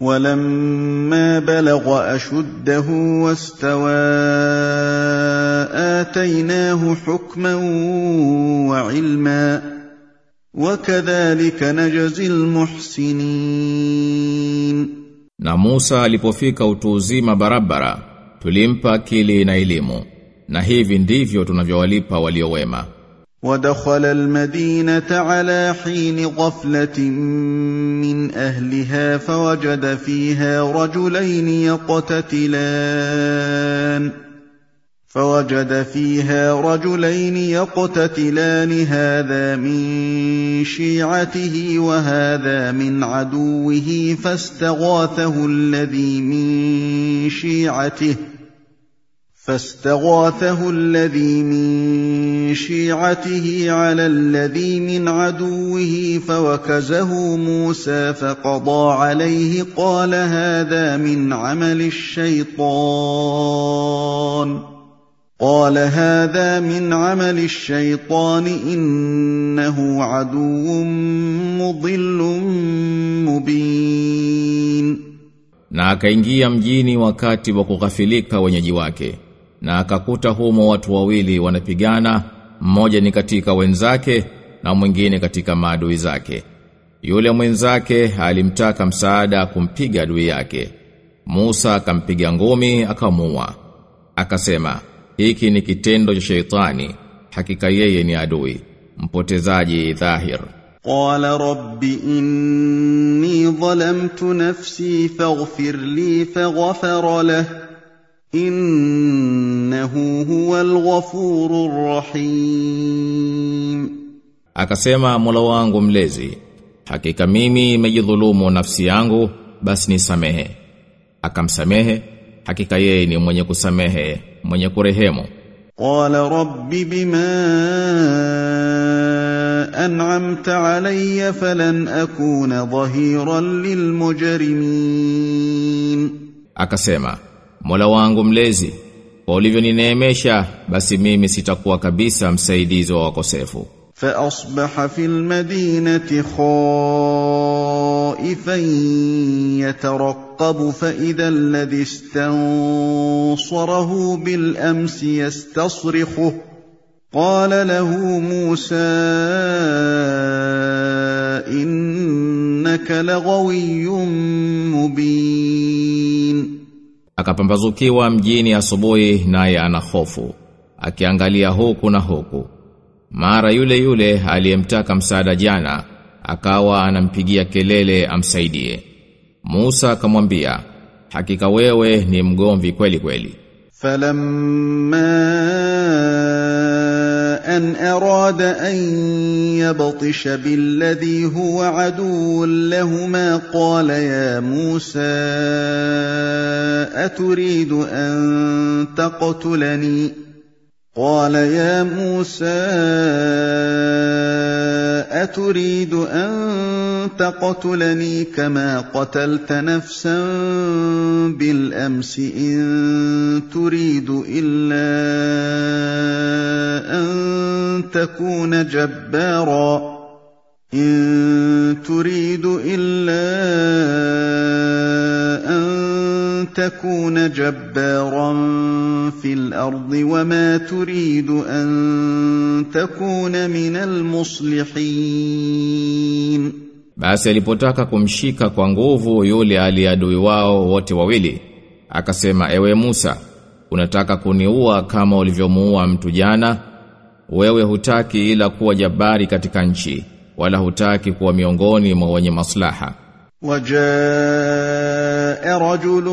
ولما بلغ أشده واستوى آتيناه حكما وعلما وكذلك نجزي المحسنين Na Musa alipofika utu uzima barabara, tulimpa akili na elimu. Na hivi ndivyo tunavyowalipa waliowema. ودخل المدينة على حين غفلة من أهلها فوجد فيها رجلين يقتتلان. فوجد فيها رجلين يقتتلان هذا من شيعته وهذا من عدوه فاستغاثه الذي من شيعته. فاستغاثه الذي من شيعته على الذي من عدوه فوكزه موسى فقضى عليه قال هذا من عمل الشيطان قال هذا من عمل الشيطان إنه عدو مضل مبين Na akaingia mjini wakati wa kughafilika wenyeji wake. Na akakuta humo watu wawili wanapigana, mmoja ni katika wenzake na mwingine katika maadui zake. Yule mwenzake alimtaka msaada kumpiga adui yake. Musa akampiga ngumi akamuua. Akasema, hiki ni kitendo cha sheitani, hakika yeye ni adui, mpotezaji dhahir. قال رب إني ظلمت نفسي فاغفر لي فغفر له innahu huwal ghafurur rahim Akasema Mola wangu mlezi hakika mimi nimejidhulumu nafsi yangu basi nisamehe. Akamsamehe hakika yeye ni mwenye kusamehe mwenye kurehemu. Qala rabbi bima an'amta alayya falan akuna dhahiran lilmujrimin. Akasema mola wangu mlezi kwa ulivyonineemesha, basi mimi sitakuwa kabisa msaidizi wa wakosefu. فأصبح في المدينة خائفا يترقب فإذا الذي استنصره بالأمس يستصرخه قال له موسى إنك لغوي مبين Akapambazukiwa mjini asubuhi naye ana hofu, akiangalia huku na huku. Mara yule yule aliyemtaka msaada jana akawa anampigia kelele amsaidie. Musa akamwambia, "Hakika wewe ni mgomvi kweli kweli." Falamma أن أراد أن يبطش بالذي هو عدو لهما قال يا موسى أتريد أن تقتلني؟ قال يا موسى أتريد أن تقتلني كما قتلت نفسا بالأمس إن تريد إلا أن تكون جبارا. إن تريد إلا أن تكون جبارا في الأرض وما تريد أن تكون من المصلحين. Basi alipotaka kumshika kwa nguvu yule aliadui wao wote wawili, akasema ewe Musa, unataka kuniua kama ulivyomuua mtu jana? Wewe hutaki ila kuwa jabari katika nchi, wala hutaki kuwa miongoni mwa wenye maslaha. وجاء رجل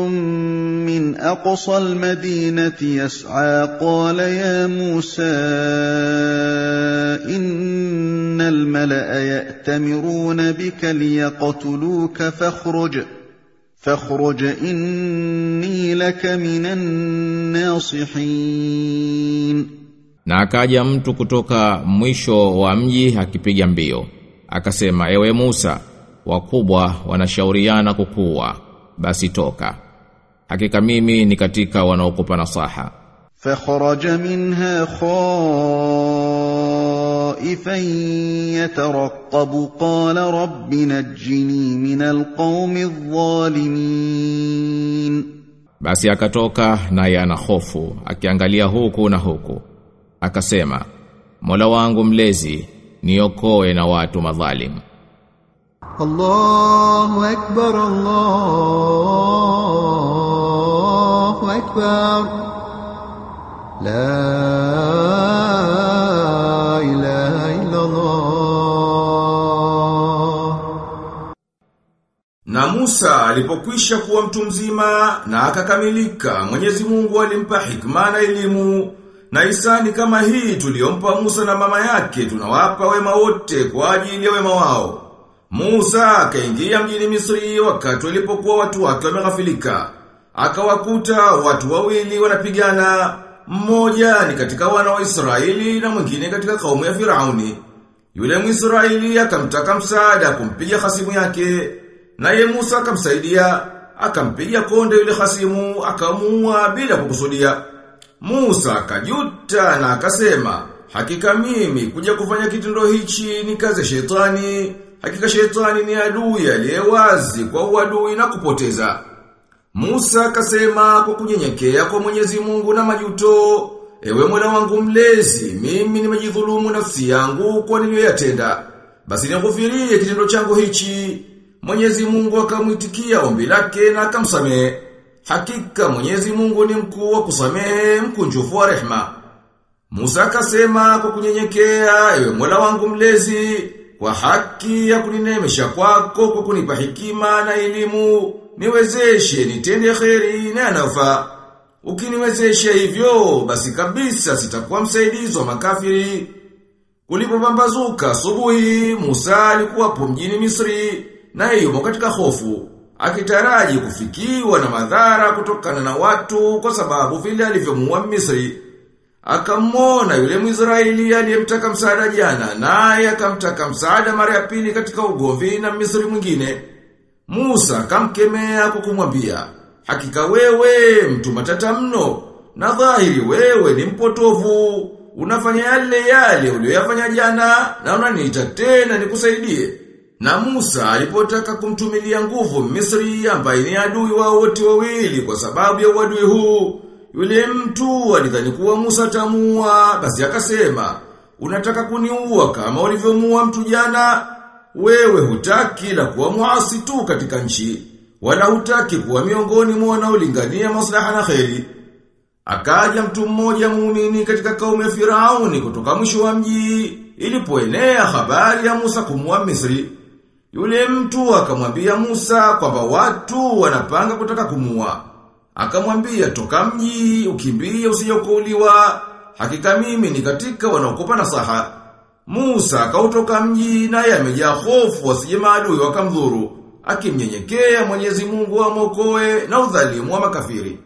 من أقصى المدينة يسعى قال يا موسى إن الملأ يأتمرون بك ليقتلوك فاخرج فاخرج إني لك من الناصحين Na akaja mtu kutoka mwisho wa mji akipiga mbio. Akasema, ewe Musa, wakubwa wanashauriana kukuua, basi toka. Hakika mimi ni katika wanaokupa nasaha. فخرج منها خائفا يترقب قال رب نجني من القوم الظالمين Basi akatoka naye ana hofu, akiangalia huku na huku. Akasema, Mola wangu mlezi, niokoe na watu madhalimu. الله أكبر الله أكبر لا Na Musa alipokwisha kuwa mtu mzima na akakamilika, Mwenyezi Mungu alimpa hikma na elimu. Na isani kama hii tuliompa Musa na mama yake tunawapa wema wote kwa ajili ya wema wao. Musa akaingia mjini Misri wakati walipokuwa watu wake wameghafilika. Akawakuta watu wawili wanapigana, mmoja ni katika wana wa Israeli na mwingine katika kaumu ya Firauni. Yule Mwisraeli akamtaka msaada kumpiga hasimu yake, naye Musa akamsaidia, akampiga konde yule hasimu, akamua bila kukusudia. Musa akajuta na akasema, hakika mimi kuja kufanya kitendo hichi ni kazi ya shetani, hakika shetani ni adui aliyewazi kwa uadui na kupoteza. Musa akasema kwa kunyenyekea kwa Mwenyezi Mungu na majuto, ewe Mola wangu mlezi, mimi nimejidhulumu nafsi yangu kwa niliyoyatenda. Basi nighufirie kitendo changu hichi. Mwenyezi Mungu akamwitikia ombi lake na akamsamehe. Hakika Mwenyezi Mungu ni mkuu wa kusamehe, mkunjufu wa rehema. Musa akasema kwa kunyenyekea, ewe Mola wangu mlezi, kwa haki ya kuninemesha kwako kwa kunipa hikima na elimu, niwezeshe nitende kheri na nafa. Ukiniwezeshe hivyo, basi kabisa sitakuwa msaidizi wa makafiri. Kulipopambazuka asubuhi, Musa alikuwapo mjini Misri, naye yumo katika hofu, akitaraji kufikiwa na madhara kutokana na watu kwa sababu vile alivyomuua Misri. Akamwona yule Mwisraeli aliyemtaka msaada jana, naye akamtaka msaada mara ya pili katika ugomvi na Misri mwingine. Musa akamkemea kwa kumwambia, hakika wewe mtu matata mno, na dhahiri wewe ni mpotovu, unafanya yale yale uliyoyafanya jana, na unaniita tena nikusaidie. Na Musa alipotaka kumtumilia nguvu Misri ambaye ni adui wao wote wawili kwa sababu ya uadui huu, yule mtu alidhani kuwa Musa tamua, basi akasema, unataka kuniua kama ulivyomuua mtu jana? Wewe hutaki la kuwa muasi tu katika nchi, wala hutaki kuwa miongoni mwa wanaolingania maslaha na kheri. Akaja mtu mmoja muumini katika kaumu ya Firauni kutoka mwisho wa mji, ilipoenea habari ya Musa kumua Misri. Yule mtu akamwambia Musa kwamba watu wanapanga kutaka kumua. Akamwambia toka mji, ukimbie usijekouliwa. Hakika mimi ni katika wanaokupa nasaha. Musa akautoka mji naye amejaa hofu wasije maadui wakamdhuru, akimnyenyekea Mwenyezi Mungu amwokoe na udhalimu wa makafiri.